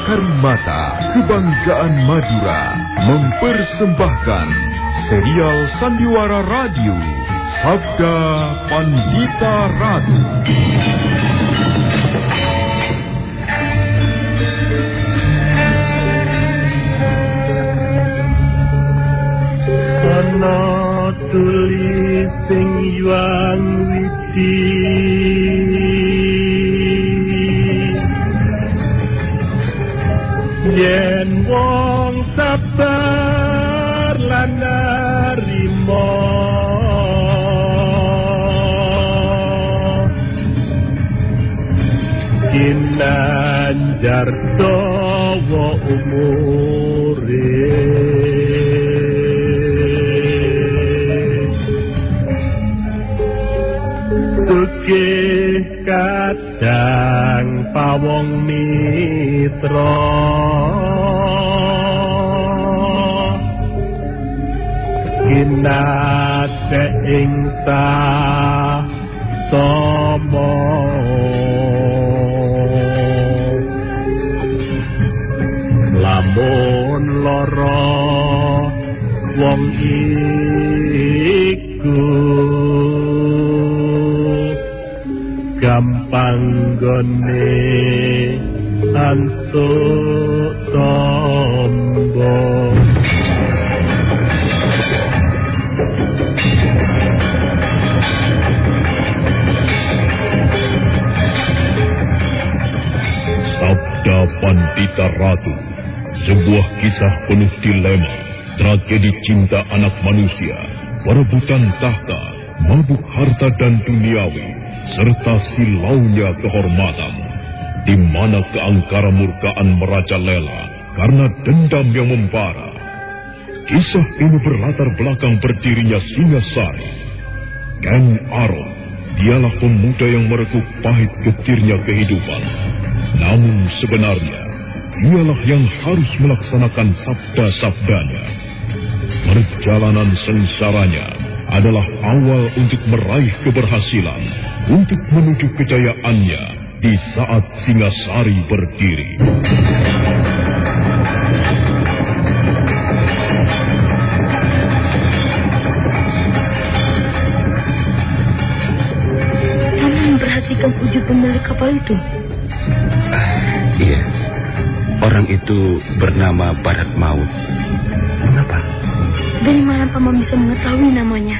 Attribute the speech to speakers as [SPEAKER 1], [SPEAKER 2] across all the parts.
[SPEAKER 1] Karimata, kebanggaan Madura, mempersembahkan serial Sandiwara Radio, Sabda Pandita Ratu.
[SPEAKER 2] Ana tulis sing yuang witi yen wong sabar lan narimo kinanjar dawa umure wong mitra. Kinate ing sa somong gampang gone antuk tombo.
[SPEAKER 1] Sabda Pandita Ratu, sebuah kisah penuh dilema, tragedi cinta anak manusia, perebutan tahta, mabuk harta dan duniawi, serta silaunya kehormatan, di mana keangkara murkaan merajalela karena dendam yang membara. Kisah ini berlatar belakang berdirinya Singasari. Ken Aron, dialah pemuda yang merekuk pahit getirnya kehidupan. Namun sebenarnya, dialah yang harus melaksanakan sabda-sabdanya. Perjalanan sengsaranya adalah awal untuk meraih keberhasilan, untuk menuju kejayaannya di saat Singasari berdiri.
[SPEAKER 3] Kamu memperhatikan wujud pemilik kapal itu?
[SPEAKER 4] Iya. Orang itu bernama Barat Maut. Mengapa?
[SPEAKER 3] Dari mana paman bisa mengetahui namanya?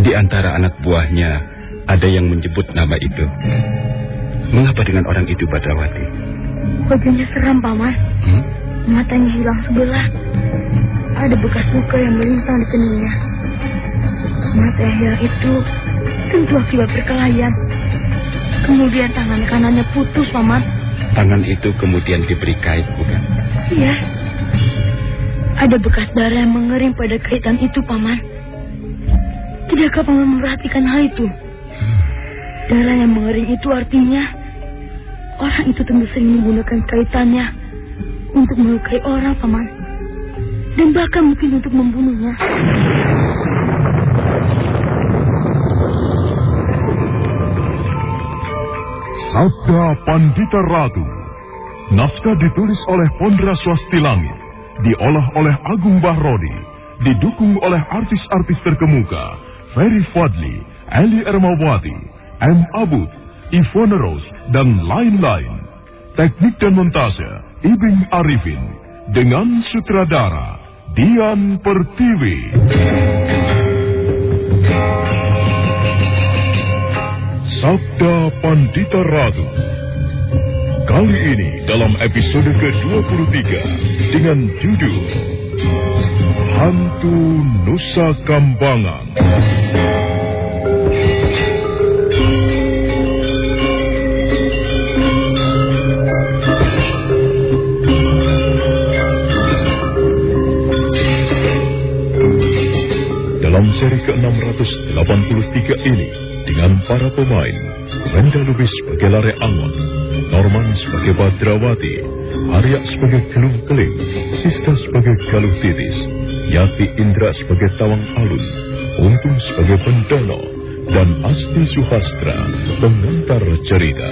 [SPEAKER 4] Di antara anak buahnya ada yang menyebut nama itu. Mengapa dengan orang itu Badrawati?
[SPEAKER 3] Wajahnya seram paman.
[SPEAKER 4] Hmm?
[SPEAKER 3] Matanya hilang sebelah. Ada bekas luka yang melintang di keningnya. Mata yang hilang itu tentu akibat perkelahian. Kemudian tangan kanannya putus, paman.
[SPEAKER 4] Tangan itu kemudian diberi kait, bukan?
[SPEAKER 3] Iya. Ada bekas darah yang mengering pada kaitan itu, paman. Tidakkah paman memperhatikan hal itu? Darah yang mengering itu artinya orang itu tentu sering menggunakan kaitannya untuk melukai orang, paman. Dan bahkan mungkin untuk membunuhnya.
[SPEAKER 1] Sabda Pandita Ratu. Naskah ditulis oleh Pondra Swasti Langit, diolah oleh Agung Bahrodi, didukung oleh artis-artis terkemuka, Ferry Fadli, Ali Ermawati, M. Abud, Ivone Rose, dan lain-lain. Teknik dan montase, Ibing Arifin, dengan sutradara, Dian Pertiwi. Sabda Pandita Ratu. Kali ini dalam episode ke-23 dengan judul Hantu Nusa Kambangan. Dalam seri ke-683 ini, dengan para pemain, Wenda Lubis sebagai Lare Angon, Norman sebagai Badrawati, Arya sebagai Gelung Keling, Siska sebagai Galuh Titis, Yati Indra sebagai Tawang Alun, Untung sebagai Pendono, dan Asti Suhastra, pengantar cerita.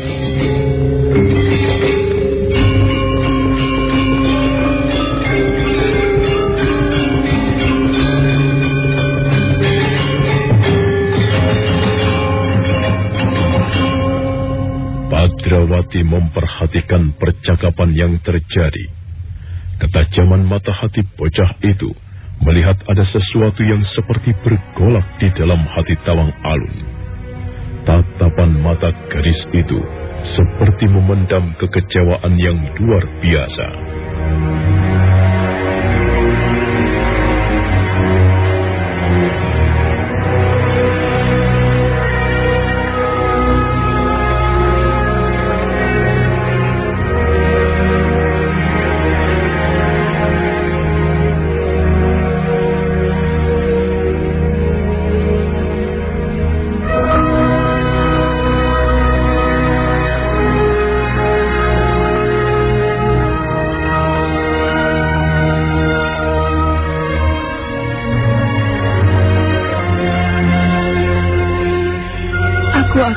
[SPEAKER 1] Memperhatikan percakapan yang terjadi. Ketajaman mata hati bocah itu melihat ada sesuatu yang seperti bergolak di dalam hati Tawang Alun. Tatapan mata gadis itu seperti memendam kekecewaan yang luar biasa.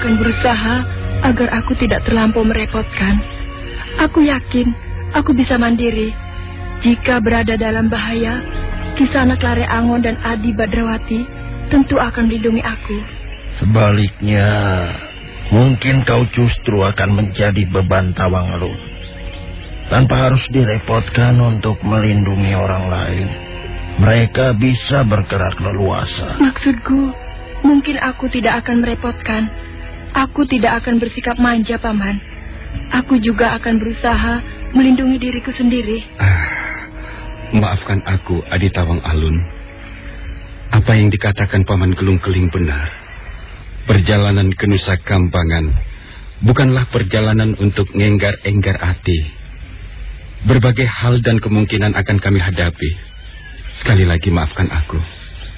[SPEAKER 3] Akan berusaha agar aku tidak terlampau merepotkan. Aku yakin aku bisa mandiri. Jika berada dalam bahaya, Kisana Klare Angon dan Adi Badrawati tentu akan melindungi aku.
[SPEAKER 5] Sebaliknya, mungkin kau justru akan menjadi beban tawang lu. Tanpa harus direpotkan untuk melindungi orang lain. Mereka bisa bergerak leluasa.
[SPEAKER 3] Maksudku, mungkin aku tidak akan merepotkan Aku tidak akan bersikap manja, Paman. Aku juga akan berusaha melindungi diriku sendiri. Ah,
[SPEAKER 4] maafkan aku, Adi Tawang Alun. Apa yang dikatakan Paman Gelung Keling benar. Perjalanan ke Nusa Kambangan bukanlah perjalanan untuk ngenggar-enggar hati. Berbagai hal dan kemungkinan akan kami hadapi. Sekali lagi maafkan aku.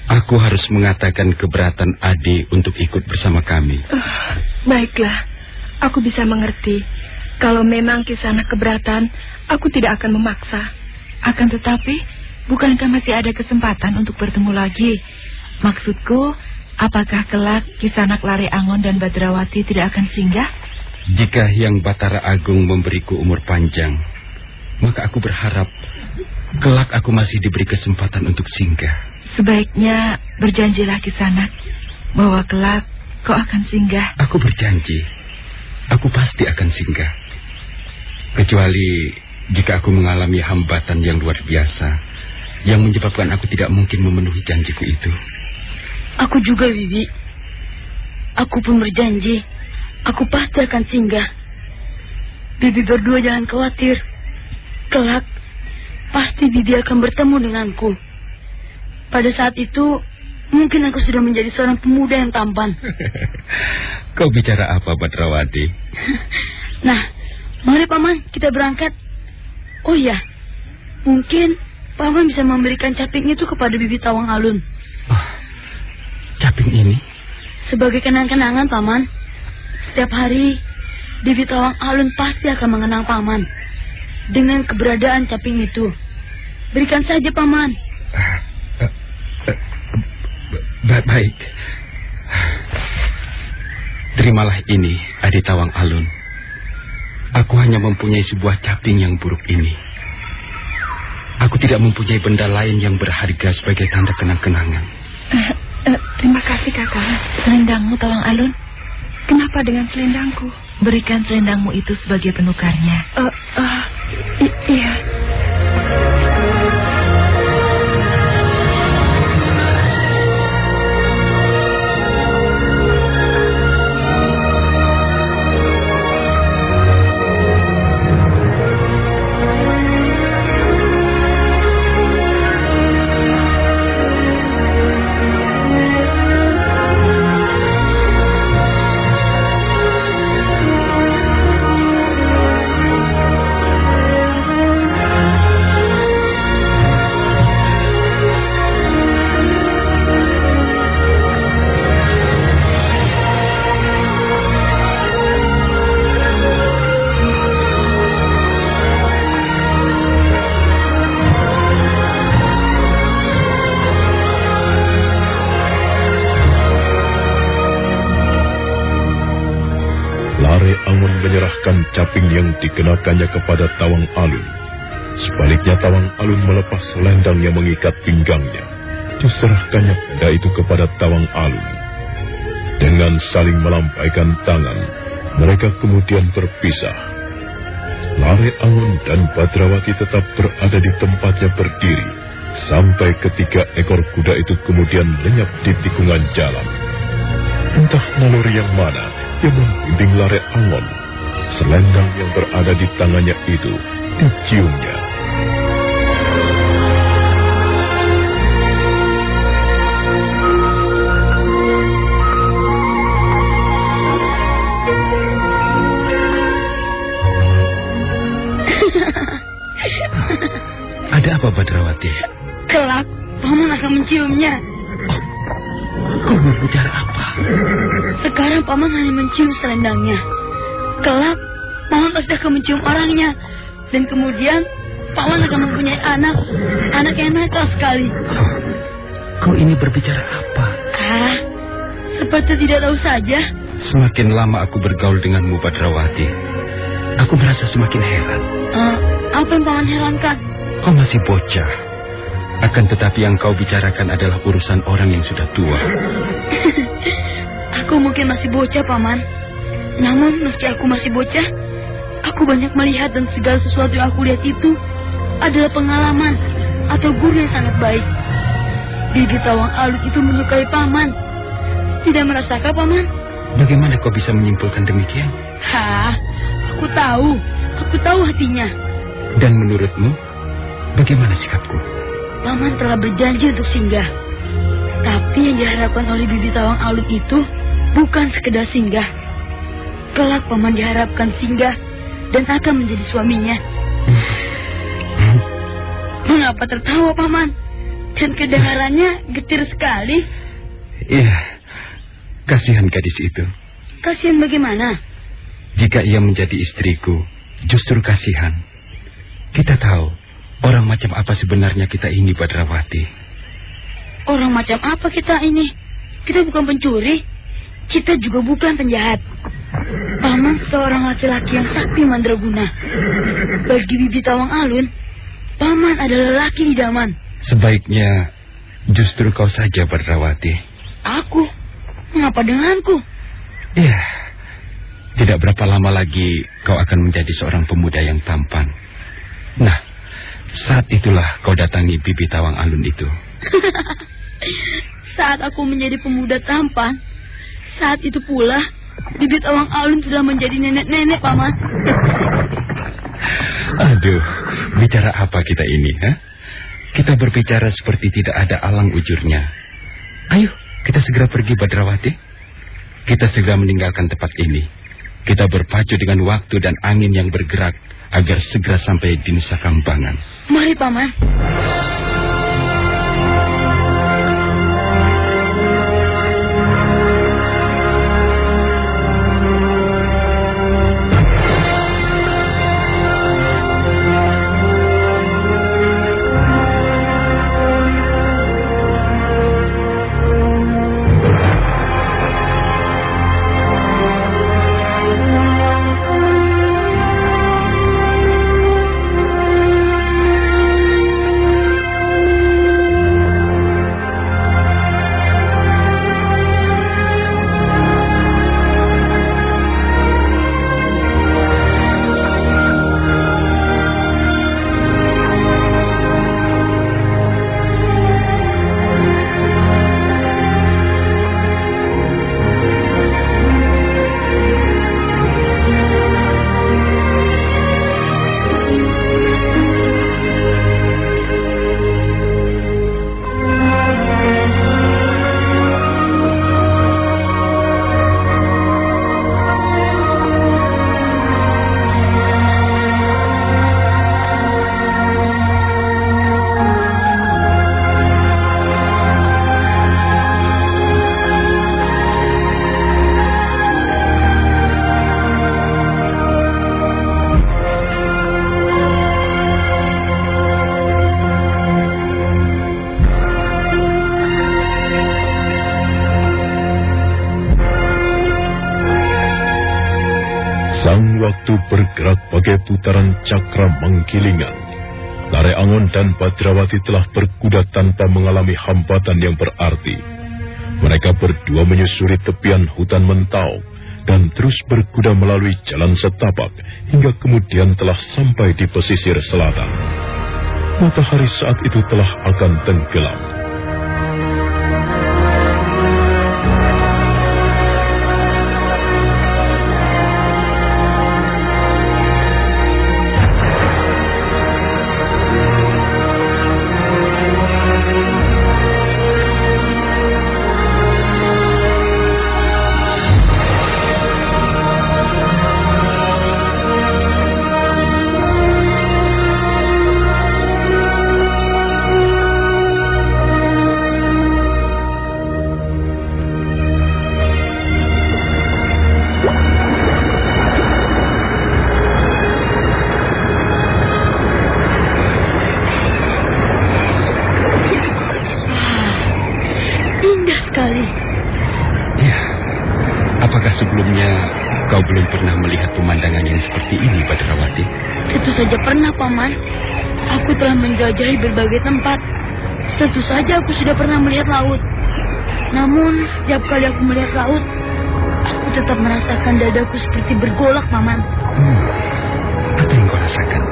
[SPEAKER 4] Aku harus mengatakan keberatan Adi untuk ikut bersama kami. Uh,
[SPEAKER 3] baiklah, aku bisa mengerti. Kalau memang kisana keberatan, aku tidak akan memaksa. Akan tetapi, bukankah masih ada kesempatan untuk bertemu lagi? Maksudku, apakah kelak kisanak Lare Angon dan Badrawati tidak akan singgah?
[SPEAKER 4] Jika yang Batara Agung memberiku umur panjang, maka aku berharap kelak aku masih diberi kesempatan untuk singgah.
[SPEAKER 3] Sebaiknya berjanjilah ke sana bahwa kelak kau akan singgah.
[SPEAKER 4] Aku berjanji. Aku pasti akan singgah. Kecuali jika aku mengalami hambatan yang luar biasa yang menyebabkan aku tidak mungkin memenuhi janjiku itu.
[SPEAKER 3] Aku juga, Bibi. Aku pun berjanji. Aku pasti akan singgah. Bibi berdua jangan khawatir. Kelak, pasti Bibi akan bertemu denganku. Pada saat itu, mungkin aku sudah menjadi seorang pemuda yang tampan.
[SPEAKER 4] Kau bicara apa, Badrawati?
[SPEAKER 3] nah, mari Paman, kita berangkat. Oh iya, mungkin Paman bisa memberikan caping itu kepada Bibi Tawang Alun. Oh,
[SPEAKER 4] caping ini?
[SPEAKER 3] Sebagai kenang-kenangan, Paman. Setiap hari, Bibi Tawang Alun pasti akan mengenang Paman. Dengan keberadaan caping itu. Berikan saja, Paman. Ah,
[SPEAKER 4] Ba baik. Terimalah ini, Adi Tawang Alun. Aku hanya mempunyai sebuah caping yang buruk ini. Aku tidak mempunyai benda lain yang berharga sebagai tanda kenang-kenangan. Uh,
[SPEAKER 3] uh, terima kasih kakak. Selendangmu, Tawang Alun. Kenapa dengan selendangku?
[SPEAKER 6] Berikan selendangmu itu sebagai penukarnya.
[SPEAKER 3] Uh, uh,
[SPEAKER 1] dikenakannya kepada Tawang Alun. Sebaliknya Tawang Alun melepas selendang yang mengikat pinggangnya. Diserahkannya benda itu kepada Tawang Alun. Dengan saling melampaikan tangan, mereka kemudian berpisah. Lare Angon dan Badrawati tetap berada di tempatnya berdiri, sampai ketiga ekor kuda itu kemudian lenyap di tikungan jalan. Entah naluri yang mana yang membimbing Lare Angon. Selendang yang berada di tangannya itu diciumnya.
[SPEAKER 4] Ada apa Badrawati?
[SPEAKER 3] Kelak, paman akan menciumnya.
[SPEAKER 4] Kau berbicara apa?
[SPEAKER 3] Sekarang paman hanya mencium selendangnya. Kelak, paman pasti akan mencium orangnya. Dan kemudian, paman akan mempunyai anak. Anak yang nakal sekali.
[SPEAKER 4] Kau ini berbicara apa?
[SPEAKER 3] Ah, seperti tidak tahu saja.
[SPEAKER 4] Semakin lama aku bergaul denganmu Badrawati, aku merasa semakin heran.
[SPEAKER 3] Eh, apa yang paman herankan?
[SPEAKER 4] Kau masih bocah. Akan tetapi yang kau bicarakan adalah urusan orang yang sudah tua.
[SPEAKER 3] Aku mungkin masih bocah, paman. Namun, meski aku masih bocah, aku banyak melihat dan segala sesuatu yang aku lihat itu adalah pengalaman atau guru yang sangat baik. Bibi Tawang Alut itu menyukai paman. Tidak merasakan paman?
[SPEAKER 4] Bagaimana kau bisa menyimpulkan demikian?
[SPEAKER 3] Hah, aku tahu. Aku tahu hatinya.
[SPEAKER 4] Dan menurutmu, bagaimana sikapku?
[SPEAKER 3] Paman telah berjanji untuk singgah. Tapi yang diharapkan oleh Bibi Tawang Alut itu bukan sekedar singgah. Kelak paman diharapkan singgah dan akan menjadi suaminya. Mengapa tertawa paman? Dan kedengarannya getir sekali.
[SPEAKER 4] Iya, kasihan gadis itu.
[SPEAKER 3] Kasihan bagaimana?
[SPEAKER 4] Jika ia menjadi istriku, justru kasihan. Kita tahu orang macam apa sebenarnya kita ini, Badrawati.
[SPEAKER 3] Orang macam apa kita ini? Kita bukan pencuri. Kita juga bukan penjahat. Paman seorang laki-laki yang sakti mandraguna. Bagi Bibi Tawang Alun, Paman adalah laki idaman.
[SPEAKER 4] Sebaiknya justru kau saja, Badrawati.
[SPEAKER 3] Aku? Mengapa denganku?
[SPEAKER 4] Iya, tidak berapa lama lagi kau akan menjadi seorang pemuda yang tampan. Nah, saat itulah kau datangi Bibi Tawang Alun itu.
[SPEAKER 3] Saat aku menjadi pemuda tampan, saat itu pula Bibi Tawang Alun sudah menjadi nenek-nenek, Paman.
[SPEAKER 4] Aduh, bicara apa kita ini, ha? Kita berbicara seperti tidak ada alang ujurnya. Ayo, kita segera pergi, Badrawati. Kita segera meninggalkan tempat ini. Kita berpacu dengan waktu dan angin yang bergerak agar segera sampai di Nusa Kambangan.
[SPEAKER 3] Mari, Paman.
[SPEAKER 1] Bergerak bagai putaran cakra mengkilingan. Lare Angon dan Badrawati telah berkuda tanpa mengalami hambatan yang berarti. Mereka berdua menyusuri tepian hutan mentau dan terus berkuda melalui jalan setapak hingga kemudian telah sampai di pesisir selatan. Matahari saat itu telah akan tenggelam.
[SPEAKER 3] Menjelajahi berbagai tempat. Tentu saja aku sudah pernah melihat laut. Namun setiap kali aku melihat laut, aku tetap merasakan dadaku seperti bergolak, Paman. Hmm.
[SPEAKER 4] Apa yang kau rasakan?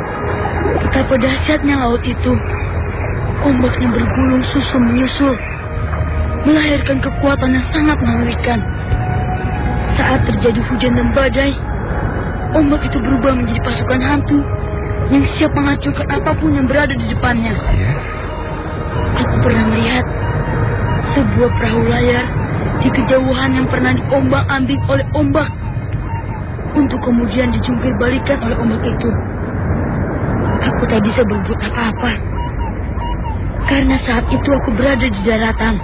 [SPEAKER 3] Betapa dahsyatnya laut itu. Ombaknya bergulung susul menyusul. Melahirkan kekuatan yang sangat mengerikan. Saat terjadi hujan dan badai, ombak itu berubah menjadi pasukan hantu yang siap menghancurkan apa pun yang berada di depannya. Ya. Aku pernah melihat sebuah perahu layar di kejauhan yang pernah diombang-ambing oleh ombak untuk kemudian dijungkir balikan oleh ombak itu. Aku tak bisa berbuat apa-apa karena saat itu aku berada di daratan.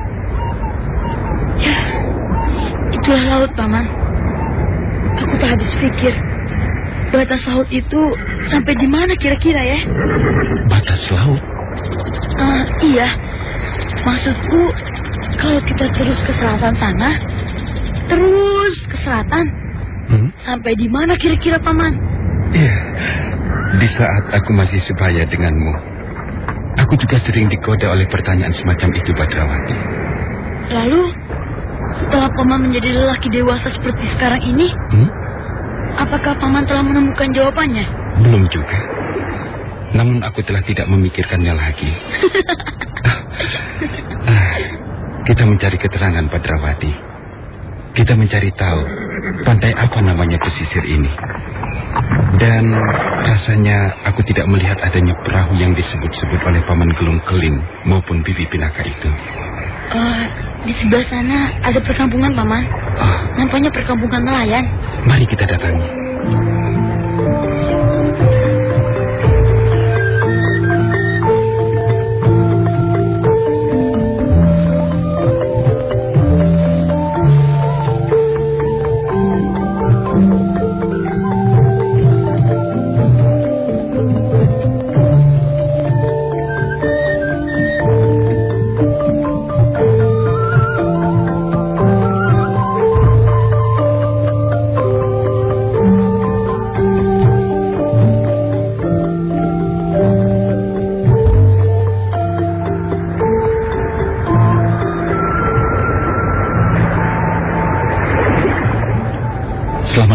[SPEAKER 3] Ya, itulah laut, Paman. Aku tak habis pikir Batas laut itu sampai di mana kira-kira ya?
[SPEAKER 4] Batas laut?
[SPEAKER 3] Uh, iya. Maksudku, kalau kita terus ke selatan sana, terus ke selatan, hmm? sampai di mana kira-kira paman?
[SPEAKER 4] Iya. Di saat aku masih sebaya denganmu, aku juga sering digoda oleh pertanyaan semacam itu, Badrawati.
[SPEAKER 3] Lalu, setelah paman menjadi lelaki dewasa seperti sekarang ini, hmm? Apakah Paman telah menemukan jawabannya?
[SPEAKER 4] Belum juga. Namun aku telah tidak memikirkannya lagi. ah, kita mencari keterangan Padrawati. Kita mencari tahu pantai apa namanya pesisir ini. Dan rasanya aku tidak melihat adanya perahu yang disebut-sebut oleh Paman Gelung Keling maupun Bibi Pinaka itu.
[SPEAKER 3] Uh, di sebelah sana ada perkampungan, Paman. Oh. Nampaknya perkampungan nelayan.
[SPEAKER 4] Mari kita datangi.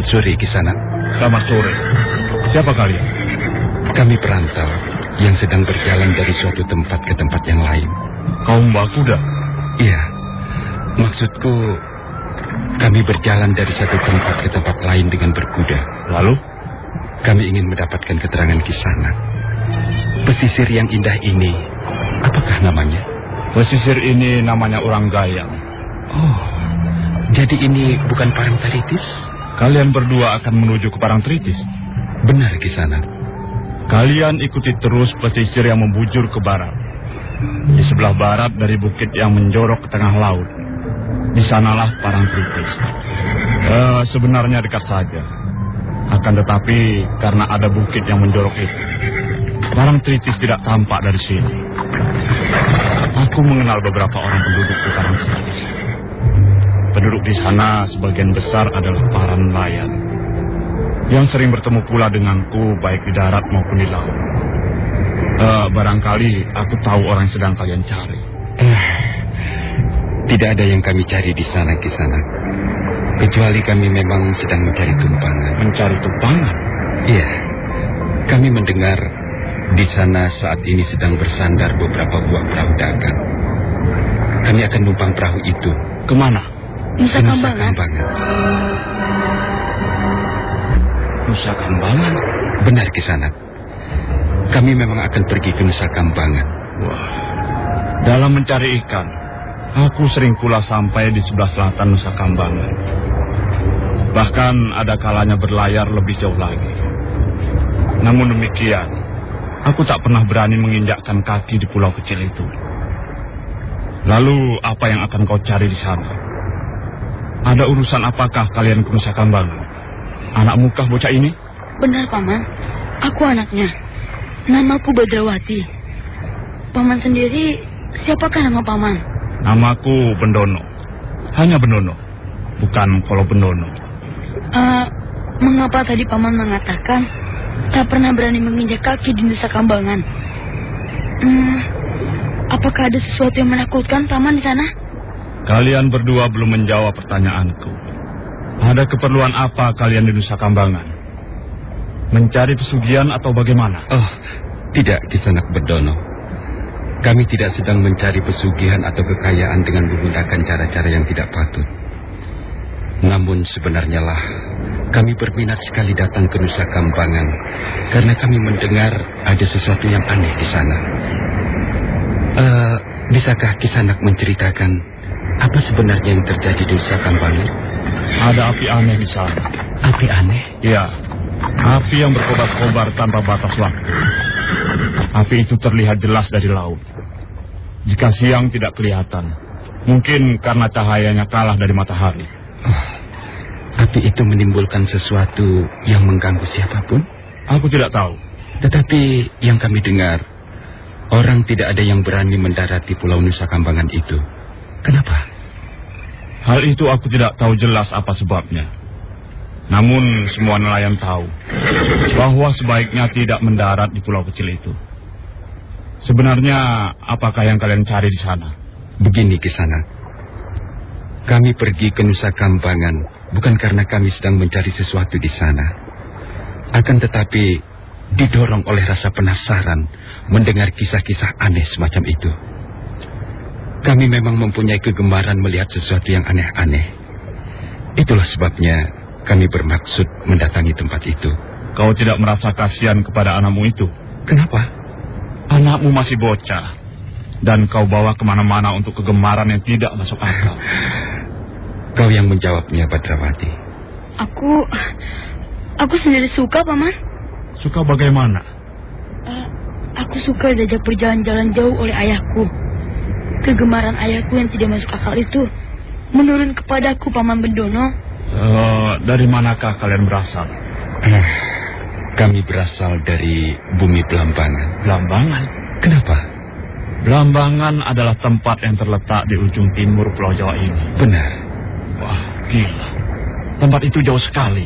[SPEAKER 4] Sore, Kisana.
[SPEAKER 7] Selamat sore. Siapa kalian?
[SPEAKER 4] Kami perantau yang sedang berjalan dari suatu tempat ke tempat yang lain.
[SPEAKER 7] Kaum Bakuda?
[SPEAKER 4] Iya. Maksudku, kami berjalan dari satu tempat ke tempat lain dengan berkuda.
[SPEAKER 7] Lalu?
[SPEAKER 4] Kami ingin mendapatkan keterangan Kisana. Pesisir yang indah ini, apakah namanya?
[SPEAKER 7] Pesisir ini namanya Orang Gayang.
[SPEAKER 4] Oh, jadi ini bukan Parangtaritis?
[SPEAKER 7] Kalian berdua akan menuju ke Parangtritis.
[SPEAKER 4] Benar, Kisana.
[SPEAKER 7] Kalian ikuti terus pesisir yang membujur ke barat. Di sebelah barat dari bukit yang menjorok ke tengah laut. Di sanalah Parangtritis. Eh, sebenarnya dekat saja. Akan tetapi karena ada bukit yang menjorok itu, Parangtritis tidak tampak dari sini. Aku mengenal beberapa orang penduduk di Parangtritis. Penduduk di sana sebagian besar adalah para nelayan. yang sering bertemu pula denganku baik di darat maupun di laut. Uh, barangkali aku tahu orang yang sedang kalian cari.
[SPEAKER 4] Eh, tidak ada yang kami cari di sana, Kisana. Kecuali kami memang sedang mencari tumpangan.
[SPEAKER 7] Mencari tumpangan?
[SPEAKER 4] Iya. Kami mendengar di sana saat ini sedang bersandar beberapa buah perahu dagang. Kami akan numpang perahu itu.
[SPEAKER 7] Ke
[SPEAKER 3] mana?
[SPEAKER 4] Nusa.
[SPEAKER 3] Kambangan.
[SPEAKER 7] Nusa Kambangan?
[SPEAKER 4] Benar, Kisanak. Kami memang akan pergi ke Nusa Kambangan.
[SPEAKER 7] Wah, dalam mencari ikan, aku sering pula sampai di sebelah selatan Nusa Kambangan. Bahkan ada kalanya berlayar lebih jauh lagi. Namun demikian, aku tak pernah berani menginjakkan kaki di pulau kecil itu. Lalu apa yang akan kau cari di sana? Ada urusan apakah kalian ke Nusa Kambangan? Anak mukah bocah ini?
[SPEAKER 3] Benar, Paman. Aku anaknya. Namaku Badrawati. Paman sendiri, siapakah nama Paman?
[SPEAKER 7] Namaku Bendono. Hanya Bendono. Bukan Kolo Bendono.
[SPEAKER 3] Eh, mengapa tadi Paman mengatakan tak pernah berani menginjak kaki di Nusa Kambangan? Hmm, apakah ada sesuatu yang menakutkan Paman di sana?
[SPEAKER 7] Kalian berdua belum menjawab pertanyaanku. Ada keperluan apa kalian di Nusa Kambangan? Mencari pesugihan atau bagaimana?
[SPEAKER 4] Oh, tidak, Kisanak Berdono. Kami tidak sedang mencari pesugihan atau kekayaan dengan menggunakan cara-cara yang tidak patut. Namun sebenarnya lah, kami berminat sekali datang ke Nusa Kambangan karena kami mendengar ada sesuatu yang aneh di sana. Eh, bisakah Kisanak menceritakan apa sebenarnya yang terjadi di Nusa Kambangan?
[SPEAKER 7] Ada api aneh di sana.
[SPEAKER 4] Api aneh?
[SPEAKER 7] Ya, api yang berkobar-kobar tanpa batas waktu. Api itu terlihat jelas dari laut. Jika siang tidak kelihatan, mungkin karena cahayanya kalah dari matahari.
[SPEAKER 4] Oh, api itu menimbulkan sesuatu yang mengganggu siapa pun?
[SPEAKER 7] Aku tidak tahu.
[SPEAKER 4] Tetapi yang kami dengar, orang tidak ada yang berani mendarat di Pulau Nusa Kambangan itu. Kenapa?
[SPEAKER 7] Hal itu aku tidak tahu jelas apa sebabnya. Namun semua nelayan tahu bahwa sebaiknya tidak mendarat di pulau kecil itu. Sebenarnya apakah yang kalian cari di sana?
[SPEAKER 4] Begini Kisana. Kami pergi ke Nusa Kambangan bukan karena kami sedang mencari sesuatu di sana. Akan tetapi didorong oleh rasa penasaran mendengar kisah-kisah aneh semacam itu. Kami memang mempunyai kegemaran melihat sesuatu yang aneh-aneh. Itulah sebabnya kami bermaksud mendatangi tempat itu.
[SPEAKER 7] Kau tidak merasa kasihan kepada anakmu itu?
[SPEAKER 4] Kenapa?
[SPEAKER 7] Anakmu masih bocah. Dan kau bawa ke mana-mana untuk kegemaran yang tidak masuk akal.
[SPEAKER 4] Kau yang menjawabnya, Badrawati.
[SPEAKER 3] Aku, aku sendiri suka, Paman.
[SPEAKER 7] Suka bagaimana?
[SPEAKER 3] Eh, aku suka diajak berjalan-jalan jauh oleh ayahku. Kegemaran ayahku yang tidak masuk akal itu menurun kepadaku, Paman Bendono.
[SPEAKER 7] Eh, dari manakah kalian berasal?
[SPEAKER 4] Eh, kami berasal dari bumi Belambangan.
[SPEAKER 7] Belambangan.
[SPEAKER 4] Kenapa?
[SPEAKER 7] Belambangan adalah tempat yang terletak di ujung timur Pulau Jawa ini.
[SPEAKER 4] Benar.
[SPEAKER 7] Wah, gila. Tempat itu jauh sekali.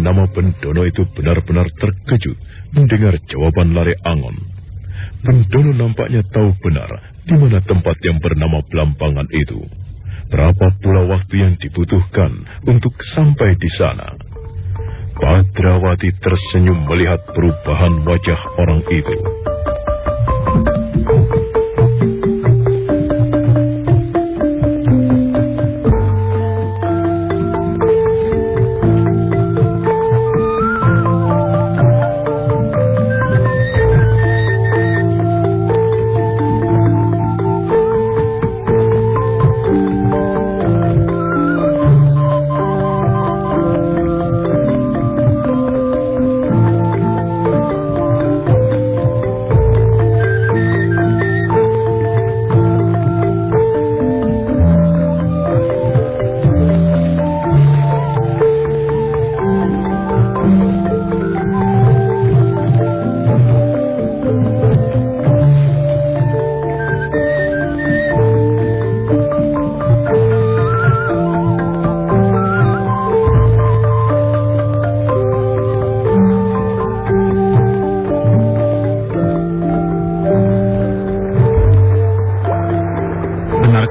[SPEAKER 1] Bendono itu benar-benar terkejut mendengar jawaban Lare Angon. Bendono nampaknya tahu benar di mana tempat yang bernama Belambangan itu. Berapa pula waktu yang dibutuhkan untuk sampai di sana. Badrawati tersenyum melihat perubahan wajah orang itu.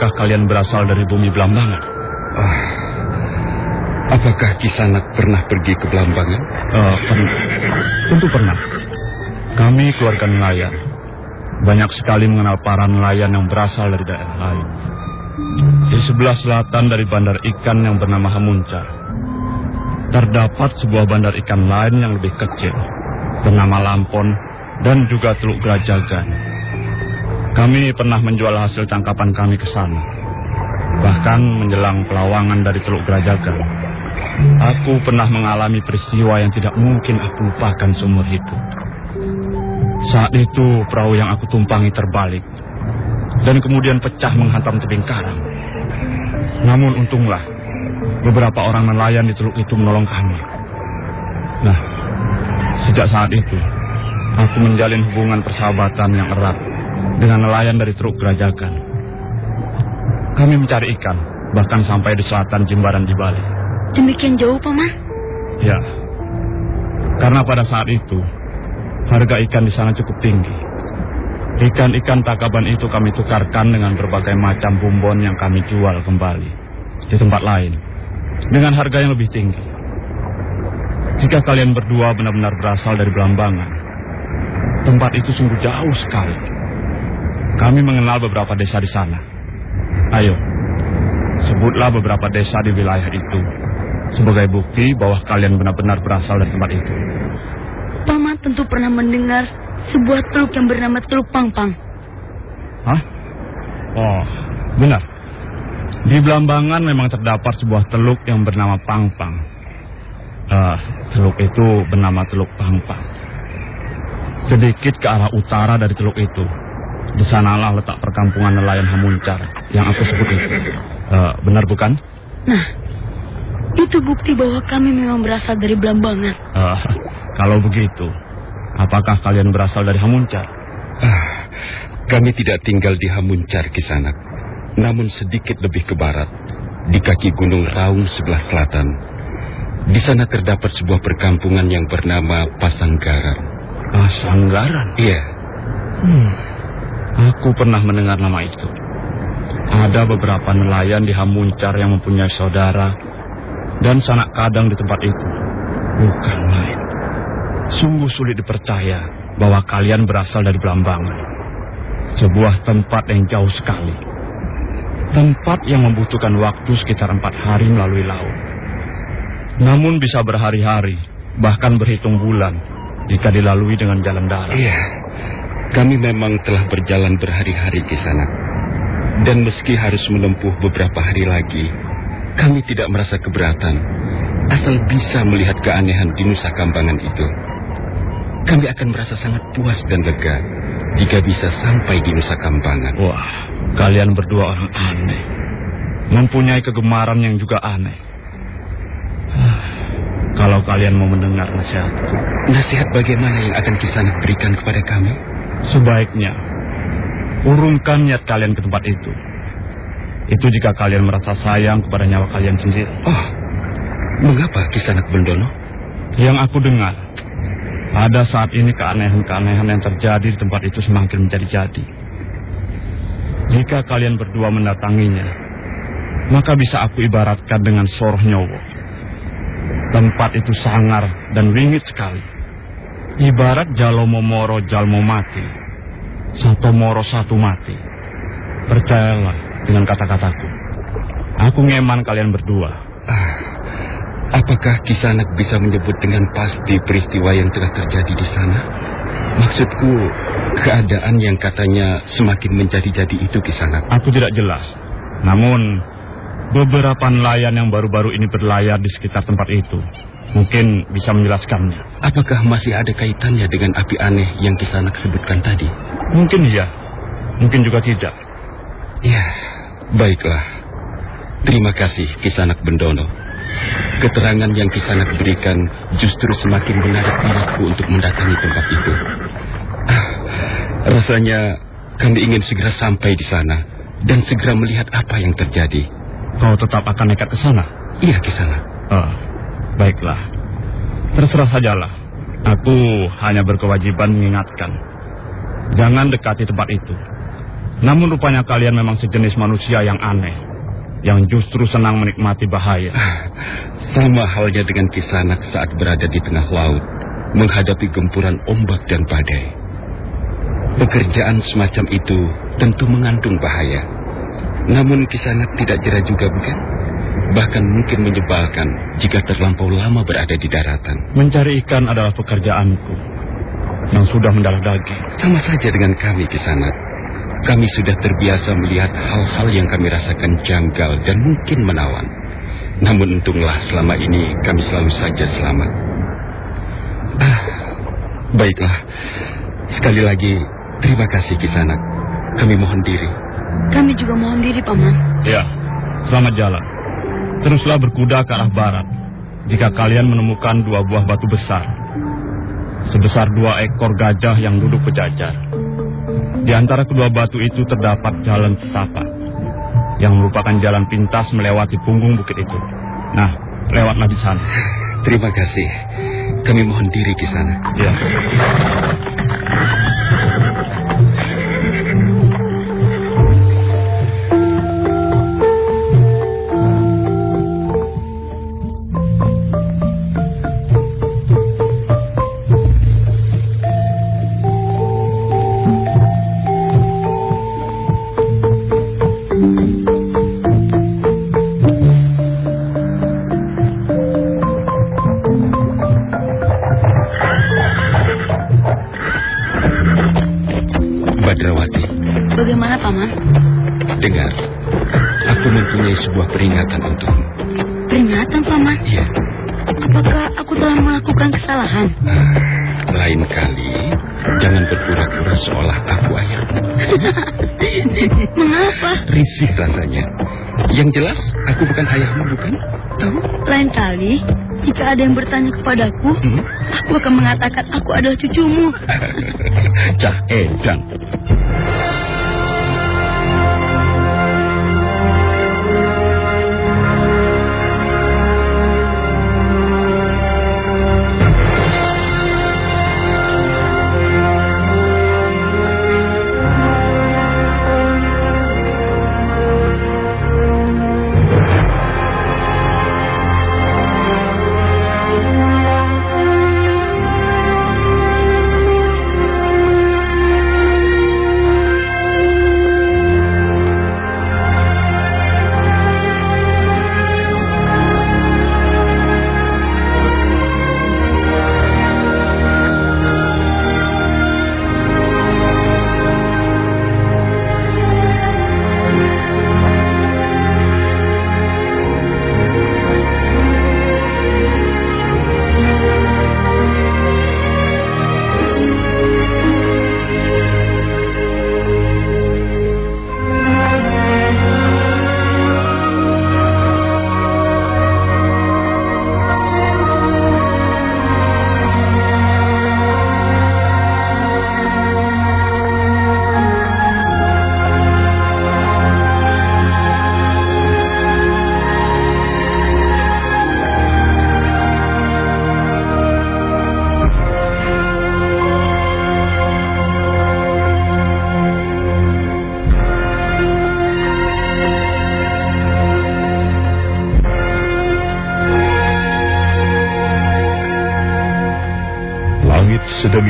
[SPEAKER 7] Benarkah kalian berasal dari bumi Belambangan?
[SPEAKER 4] Ah, apakah Kisanak pernah pergi ke Belambangan?
[SPEAKER 7] Uh, pernah. Tentu pernah. Kami keluarga nelayan. Banyak sekali mengenal para nelayan yang berasal dari daerah lain. Di sebelah selatan dari bandar ikan yang bernama Hamuncar, terdapat sebuah bandar ikan lain yang lebih kecil, bernama Lampon dan juga Teluk Gerajagan. Kami pernah menjual hasil tangkapan kami ke sana. Bahkan menjelang pelawangan dari Teluk Gerajagan. Aku pernah mengalami peristiwa yang tidak mungkin aku lupakan seumur hidup. Saat itu perahu yang aku tumpangi terbalik dan kemudian pecah menghantam tebing karang. Namun untunglah beberapa orang nelayan di teluk itu menolong kami. Nah, sejak saat itu aku menjalin hubungan persahabatan yang erat dengan nelayan dari Teluk Gerajakan. Kami mencari ikan, bahkan sampai di selatan Jimbaran di Bali.
[SPEAKER 3] Demikian jauh, Paman?
[SPEAKER 7] Ya, karena pada saat itu harga ikan di sana cukup tinggi. Ikan-ikan takaban itu kami tukarkan dengan berbagai macam bumbon yang kami jual kembali di tempat lain dengan harga yang lebih tinggi. Jika kalian berdua benar-benar berasal dari Belambangan, tempat itu sungguh jauh sekali. Kami mengenal beberapa desa di sana. Ayo, sebutlah beberapa desa di wilayah itu sebagai bukti bahwa kalian benar-benar berasal dari tempat itu.
[SPEAKER 3] Paman tentu pernah mendengar sebuah teluk yang bernama Teluk Pangpang.
[SPEAKER 7] Hah? Oh, benar. Di Belambangan memang terdapat sebuah teluk yang bernama Pangpang. Uh, teluk itu bernama Teluk Pangpang. Sedikit ke arah utara dari teluk itu, di sanalah letak perkampungan nelayan Hamuncar yang aku sebut itu. Uh, benar bukan?
[SPEAKER 3] Nah, itu bukti bahwa kami memang berasal dari Belambangan.
[SPEAKER 7] Uh, kalau begitu, apakah kalian berasal dari Hamuncar?
[SPEAKER 4] Ah, kami tidak tinggal di Hamuncar, Kisanak. Namun sedikit lebih ke barat, di kaki Gunung Raung sebelah selatan. Di sana terdapat sebuah perkampungan yang bernama Pasanggaran.
[SPEAKER 7] Pasanggaran?
[SPEAKER 4] Iya.
[SPEAKER 7] Hmm, aku pernah mendengar nama itu. Ada beberapa nelayan di Hamuncar yang mempunyai saudara dan sanak kadang di tempat itu. Bukan main. Sungguh sulit dipercaya bahwa kalian berasal dari Belambangan. Sebuah tempat yang jauh sekali. Tempat yang membutuhkan waktu sekitar empat hari melalui laut. Namun bisa berhari-hari, bahkan berhitung bulan, jika dilalui dengan jalan darat.
[SPEAKER 4] Iya, kami memang telah berjalan berhari-hari ke sana. Dan meski harus menempuh beberapa hari lagi, kami tidak merasa keberatan. Asal bisa melihat keanehan di Nusa Kambangan itu. Kami akan merasa sangat puas dan lega jika bisa sampai di Nusa Kambangan.
[SPEAKER 7] Wah, kalian berdua orang aneh. Mempunyai kegemaran yang juga aneh. Kalau kalian mau mendengar nasihatku.
[SPEAKER 4] Nasihat bagaimana yang akan Kisanak berikan kepada kami?
[SPEAKER 7] Sebaiknya, urungkan niat kalian ke tempat itu. Itu jika kalian merasa sayang kepada nyawa kalian sendiri.
[SPEAKER 4] Oh, mengapa Kisanak Bendono?
[SPEAKER 7] Yang aku dengar, ada saat ini keanehan-keanehan yang terjadi di tempat itu semakin menjadi-jadi. Jika kalian berdua mendatanginya, maka bisa aku ibaratkan dengan soroh nyowo. Tempat itu sangar dan ringit sekali. Ibarat jalomo moro jalmo mati. Satu moro satu mati. Percayalah dengan kata-kataku. Aku ngeman kalian berdua.
[SPEAKER 4] Ah, apakah Kisanak bisa menyebut dengan pasti peristiwa yang telah terjadi di sana? Maksudku, keadaan yang katanya semakin menjadi-jadi itu Kisanak.
[SPEAKER 7] Aku tidak jelas. Namun, beberapa nelayan yang baru-baru ini berlayar di sekitar tempat itu mungkin bisa menjelaskannya.
[SPEAKER 4] Apakah masih ada kaitannya dengan api aneh yang Kisanak sebutkan tadi?
[SPEAKER 7] Mungkin iya, mungkin juga tidak.
[SPEAKER 4] Ya, baiklah. Terima kasih Kisanak Bendono. Keterangan yang Kisanak berikan justru semakin menarik minatku untuk mendatangi tempat itu. Ah, rasanya kami ingin segera sampai di sana dan segera melihat apa yang terjadi.
[SPEAKER 7] Kau tetap akan nekat ke sana?
[SPEAKER 4] Iya, Kisanak.
[SPEAKER 7] Oh, baiklah. Terserah sajalah. Aku hanya berkewajiban mengingatkan. Jangan dekati tempat itu. Namun rupanya kalian memang sejenis manusia yang aneh. Yang justru senang menikmati bahaya.
[SPEAKER 4] Sama halnya dengan Kisanak saat berada di tengah laut. Menghadapi gempuran ombak dan badai. Pekerjaan semacam itu tentu mengandung bahaya. Namun Kisanak tidak jera juga bukan? Bahkan mungkin menyebalkan jika terlampau lama berada di daratan.
[SPEAKER 7] Mencari ikan adalah pekerjaanku. Yang sudah mendarah daging.
[SPEAKER 4] Sama saja dengan kami Kisanak. Kami sudah terbiasa melihat hal-hal yang kami rasakan janggal dan mungkin menawan. Namun untunglah selama ini kami selalu saja selamat. Ah, baiklah. Sekali lagi, terima kasih Kisanak. Kami mohon diri.
[SPEAKER 3] Kami juga mohon diri, Paman.
[SPEAKER 7] Ya, selamat jalan. Teruslah berkuda ke arah barat. Jika kalian menemukan dua buah batu besar. Sebesar dua ekor gajah yang duduk berjajar. Di antara kedua batu itu terdapat jalan setapak. Yang merupakan jalan pintas melewati punggung bukit itu. Nah, lewatlah di sana.
[SPEAKER 4] Terima kasih. Kami mohon diri di sana.
[SPEAKER 7] Ya.
[SPEAKER 4] Risih rasanya. Yang jelas, aku bukan ayahmu, bukan?
[SPEAKER 3] Tahu, lain kali, jika ada yang bertanya kepadaku,
[SPEAKER 4] Hmm?
[SPEAKER 3] aku akan mengatakan aku adalah cucumu.
[SPEAKER 7] Cah Edan.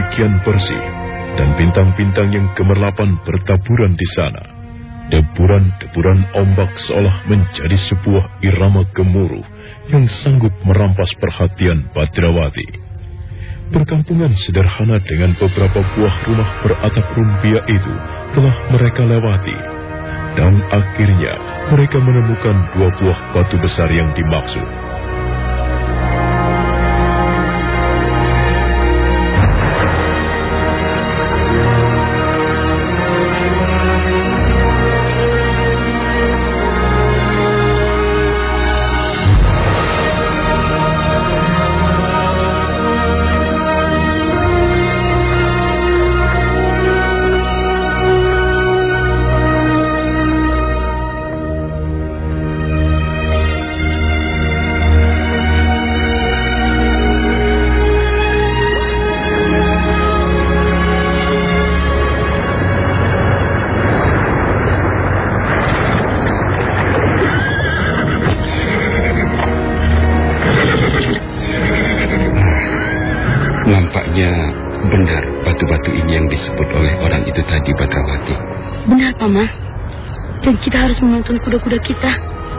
[SPEAKER 1] Langit sedemikian bersih dan bintang-bintang yang gemerlapan bertaburan di sana. Deburan-deburan ombak seolah menjadi sebuah irama gemuruh yang sanggup merampas perhatian Badrawati. Perkampungan sederhana dengan beberapa buah rumah beratap rumbia itu telah mereka lewati. Dan akhirnya mereka menemukan dua buah batu besar yang dimaksud.
[SPEAKER 3] Kuda-kuda kita.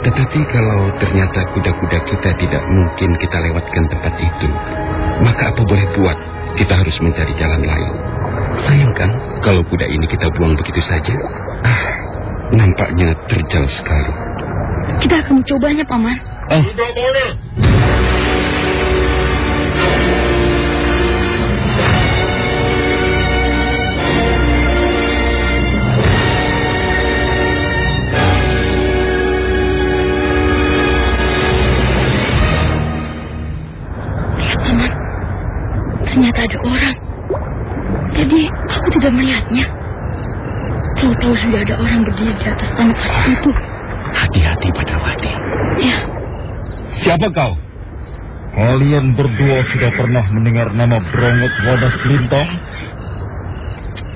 [SPEAKER 4] Tetapi kalau ternyata kuda-kuda kita tidak mungkin kita lewatkan tempat itu, maka apa boleh buat? Kita harus mencari jalan lain. Sayang kan kalau kuda ini kita buang begitu saja? Ah, nampaknya terjal sekali.
[SPEAKER 3] Kita akan mencobanya, Paman.
[SPEAKER 4] Oh,
[SPEAKER 1] Tidak boleh.
[SPEAKER 3] Ternyata ada orang. Jadi, aku tidak melihatnya. Tahu-tahu sudah ada orang berdiri di atas tanah pasir itu.
[SPEAKER 4] hati-hati Badrawati.
[SPEAKER 3] Ya,
[SPEAKER 8] Siapa kau? Kalian berdua sudah pernah mendengar nama Brongot Wadas Lintang?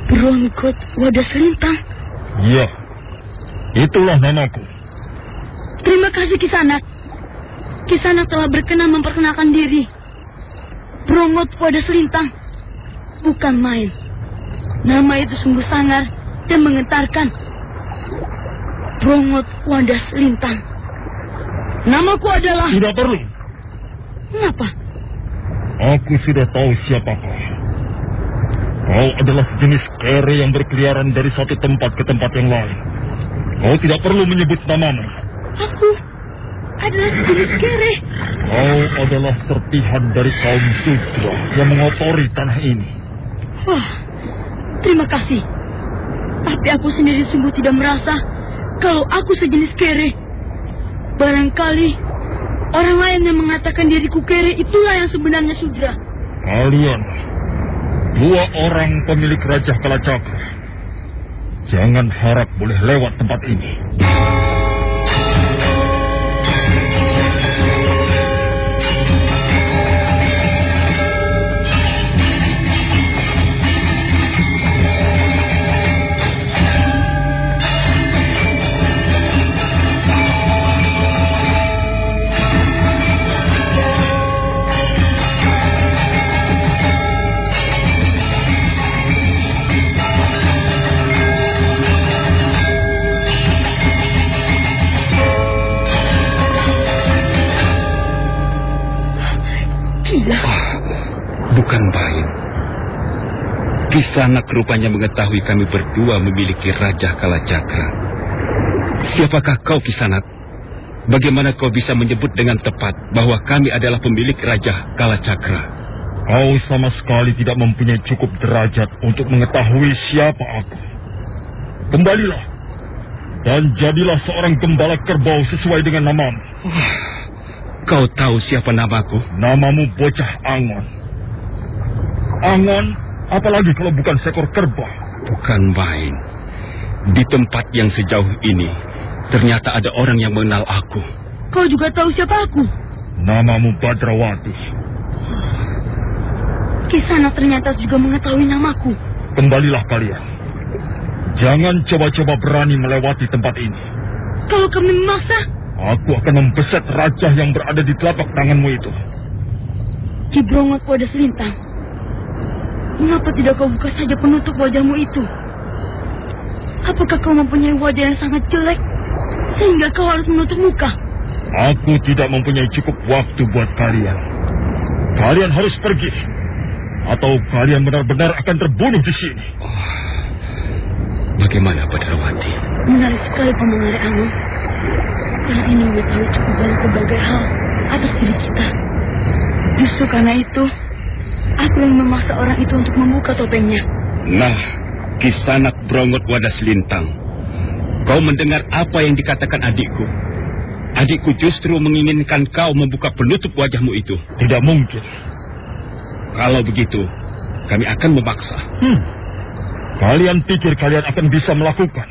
[SPEAKER 3] Brongkot wadah selintang.
[SPEAKER 8] Iya. Itulah namaku.
[SPEAKER 3] Terima kasih Kisanak. Kisanak telah berkenan memperkenalkan diri. Brongot wadah selintang. Bukan main. Nama itu sungguh sangar dan mengetarkan. Brongot wadah selintang. Namaku adalah...
[SPEAKER 8] Tidak perlu.
[SPEAKER 3] Mengapa?
[SPEAKER 8] Aku sudah tahu siapa kau. Kau adalah sejenis kere yang berkeliaran dari satu tempat ke tempat yang lain. Kau tidak perlu menyebut namamu.
[SPEAKER 3] Aku adalah jenis kere.
[SPEAKER 8] Kau adalah serpihan dari kaum Sudra yang mengotori tanah ini.
[SPEAKER 3] Wah, terima kasih. Tapi aku sendiri sungguh tidak merasa kalau aku sejenis kere. Barangkali orang lain yang mengatakan diriku kere itulah yang sebenarnya sudra.
[SPEAKER 8] Kalian, dua orang pemilik Raja Kalacakra, jangan harap boleh lewat tempat ini.
[SPEAKER 4] Bukan main. Kisanak rupanya mengetahui kami berdua memiliki Raja Kalacakra. Siapakah kau Kisanak? Bagaimana kau bisa menyebut dengan tepat bahwa kami adalah pemilik Raja Kalacakra?
[SPEAKER 8] Kau sama sekali tidak mempunyai cukup derajat untuk mengetahui siapa aku. Kembalilah. Dan jadilah seorang gembala kerbau sesuai dengan namamu.
[SPEAKER 4] Kau tahu siapa namaku?
[SPEAKER 8] Namamu bocah Angon. Angon, apalagi kalau bukan seekor kerbau.
[SPEAKER 4] Bukan main. Di tempat yang sejauh ini, ternyata ada orang yang mengenal aku.
[SPEAKER 3] kau juga tahu siapa aku?
[SPEAKER 8] Namamu Badrawati.
[SPEAKER 3] Kisana ternyata juga mengetahui namaku.
[SPEAKER 8] Kembalilah kalian. Jangan coba-coba berani melewati tempat ini.
[SPEAKER 3] Kalau kami memaksa,
[SPEAKER 8] Aku akan membeset raja yang berada di telapak tanganmu itu.
[SPEAKER 3] Ki Brongot wadah selintang. Mengapa tidak kau buka saja penutup wajahmu itu? Apakah kau mempunyai wajah yang sangat jelek sehingga kau harus menutup muka?
[SPEAKER 8] Aku tidak mempunyai cukup waktu buat kalian. Kalian harus pergi. Atau kalian benar-benar akan terbunuh di sini.
[SPEAKER 4] Oh, bagaimana Badrawati?
[SPEAKER 3] Menarik sekali Angon. Orang ini mengetahui cukup banyak berbagai hal atas diri kita. Justru karena itu, aku yang memaksa orang itu untuk membuka topengnya.
[SPEAKER 4] Nah, kisanak brongot wadas lintang. Kau mendengar apa yang dikatakan adikku? Adikku justru menginginkan kau membuka penutup wajahmu itu.
[SPEAKER 8] Tidak mungkin.
[SPEAKER 4] Kalau begitu, kami akan memaksa.
[SPEAKER 8] Hmm. Kalian pikir kalian akan bisa melakukan?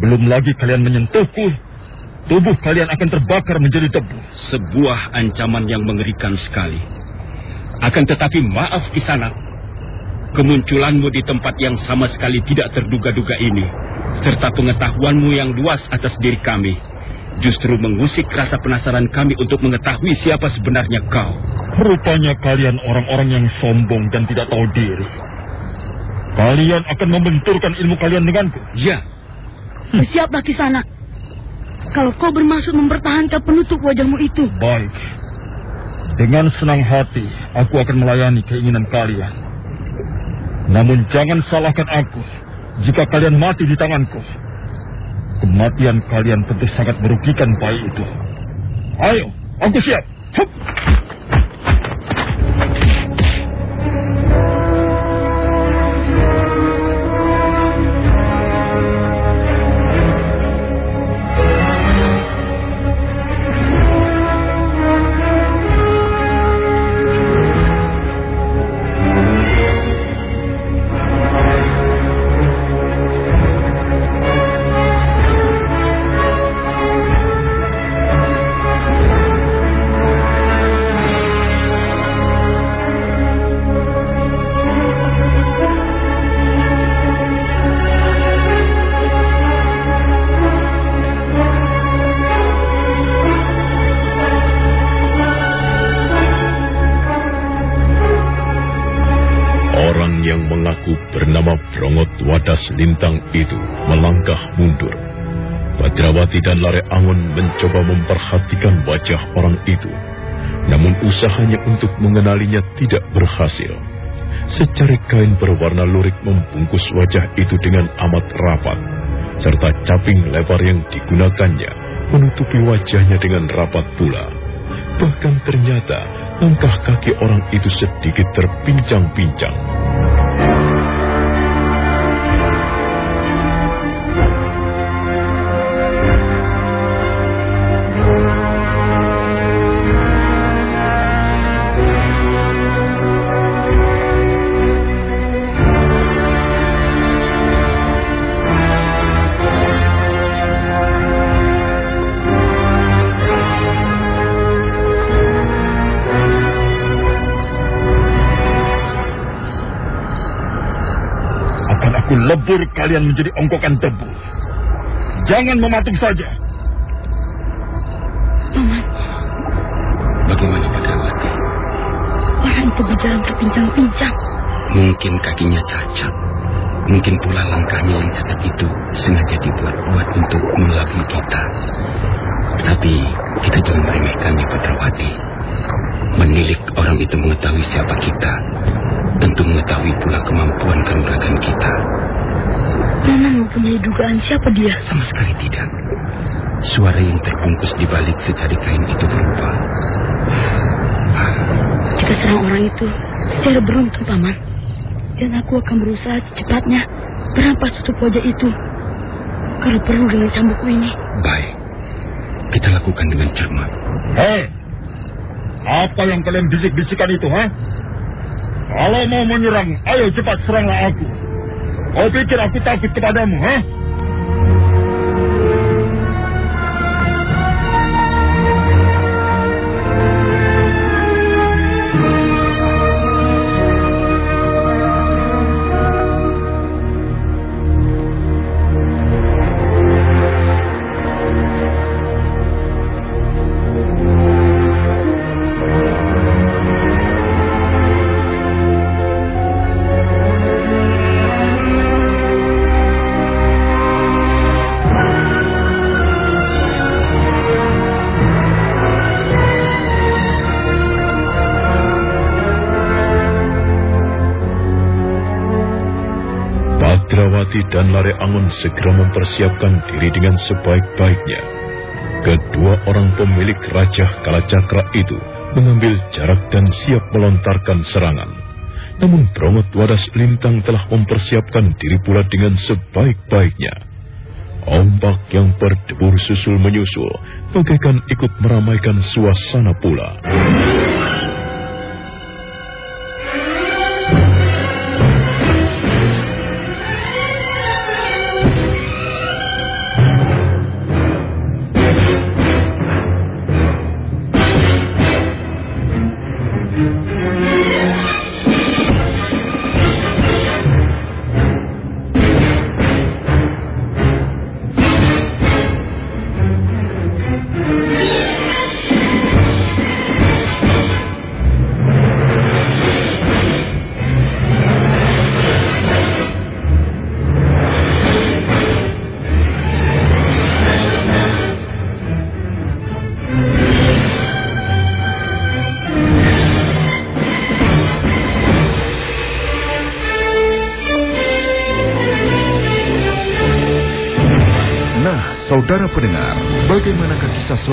[SPEAKER 8] Belum lagi kalian menyentuhku, tubuh kalian akan terbakar menjadi debu.
[SPEAKER 4] Sebuah ancaman yang mengerikan sekali. Akan tetapi maaf Kisanak, kemunculanmu di tempat yang sama sekali tidak terduga-duga ini, serta pengetahuanmu yang luas atas diri kami, justru mengusik rasa penasaran kami untuk mengetahui siapa sebenarnya kau.
[SPEAKER 8] Rupanya kalian orang-orang yang sombong dan tidak tahu diri. Kalian akan membenturkan ilmu kalian denganku?
[SPEAKER 4] Ya.
[SPEAKER 3] Bersiaplah di sana. Kalau kau bermaksud mempertahankan penutup wajahmu itu.
[SPEAKER 8] Baik. Dengan senang hati, aku akan melayani keinginan kalian. Namun jangan salahkan aku jika kalian mati di tanganku. Kematian kalian tentu sangat merugikan bayi itu. Ayo, aku siap. Hup.
[SPEAKER 1] Wadas Lintang itu melangkah mundur. Badrawati dan Lare Angon mencoba memperhatikan wajah orang itu. Namun usahanya untuk mengenalinya tidak berhasil. Secari kain berwarna lurik membungkus wajah itu dengan amat rapat. Serta caping lebar yang digunakannya menutupi wajahnya dengan rapat pula. Bahkan ternyata langkah kaki orang itu sedikit terpincang-pincang. Lebur kalian menjadi ongkokan debu. Jangan mematung saja.
[SPEAKER 3] Paman.
[SPEAKER 4] Bagaimana Padrawati?
[SPEAKER 3] Orang itu berjalan terpincang-pincang.
[SPEAKER 4] Mungkin kakinya cacat. Mungkin pula langkahnya yang cacat itu sengaja dibuat-buat untuk mengelabui kita. Tapi kita jangan meremehkannya Padrawati. Menilik orang itu mengetahui siapa kita, tentu mengetahui pula kemampuan kanuragan kita.
[SPEAKER 3] Mama mempunyai dugaan siapa dia?
[SPEAKER 4] Sama sekali tidak. Suara yang terbungkus di balik secari kain itu berupa.
[SPEAKER 3] Kita serang orang itu secara beruntung, Paman. Dan aku akan berusaha secepatnya merampas tutup wajah itu. Kalau perlu dengan cambukku ini.
[SPEAKER 4] Baik. Kita lakukan dengan cermat.
[SPEAKER 8] Hei, apa yang kalian bisik-bisikan itu, ha? Kalau mau menyerang, ayo cepat seranglah aku. Kau pikir aku takut kepadamu, ha?
[SPEAKER 1] Dan Lare Angon segera mempersiapkan diri dengan sebaik-baiknya. Kedua orang pemilik Raja Kalacakra itu mengambil jarak dan siap melontarkan serangan. Namun Bromo Wadas Lintang telah mempersiapkan diri pula dengan sebaik-baiknya. Ombak yang berdebur susul menyusul, bagaikan ikut meramaikan suasana pula.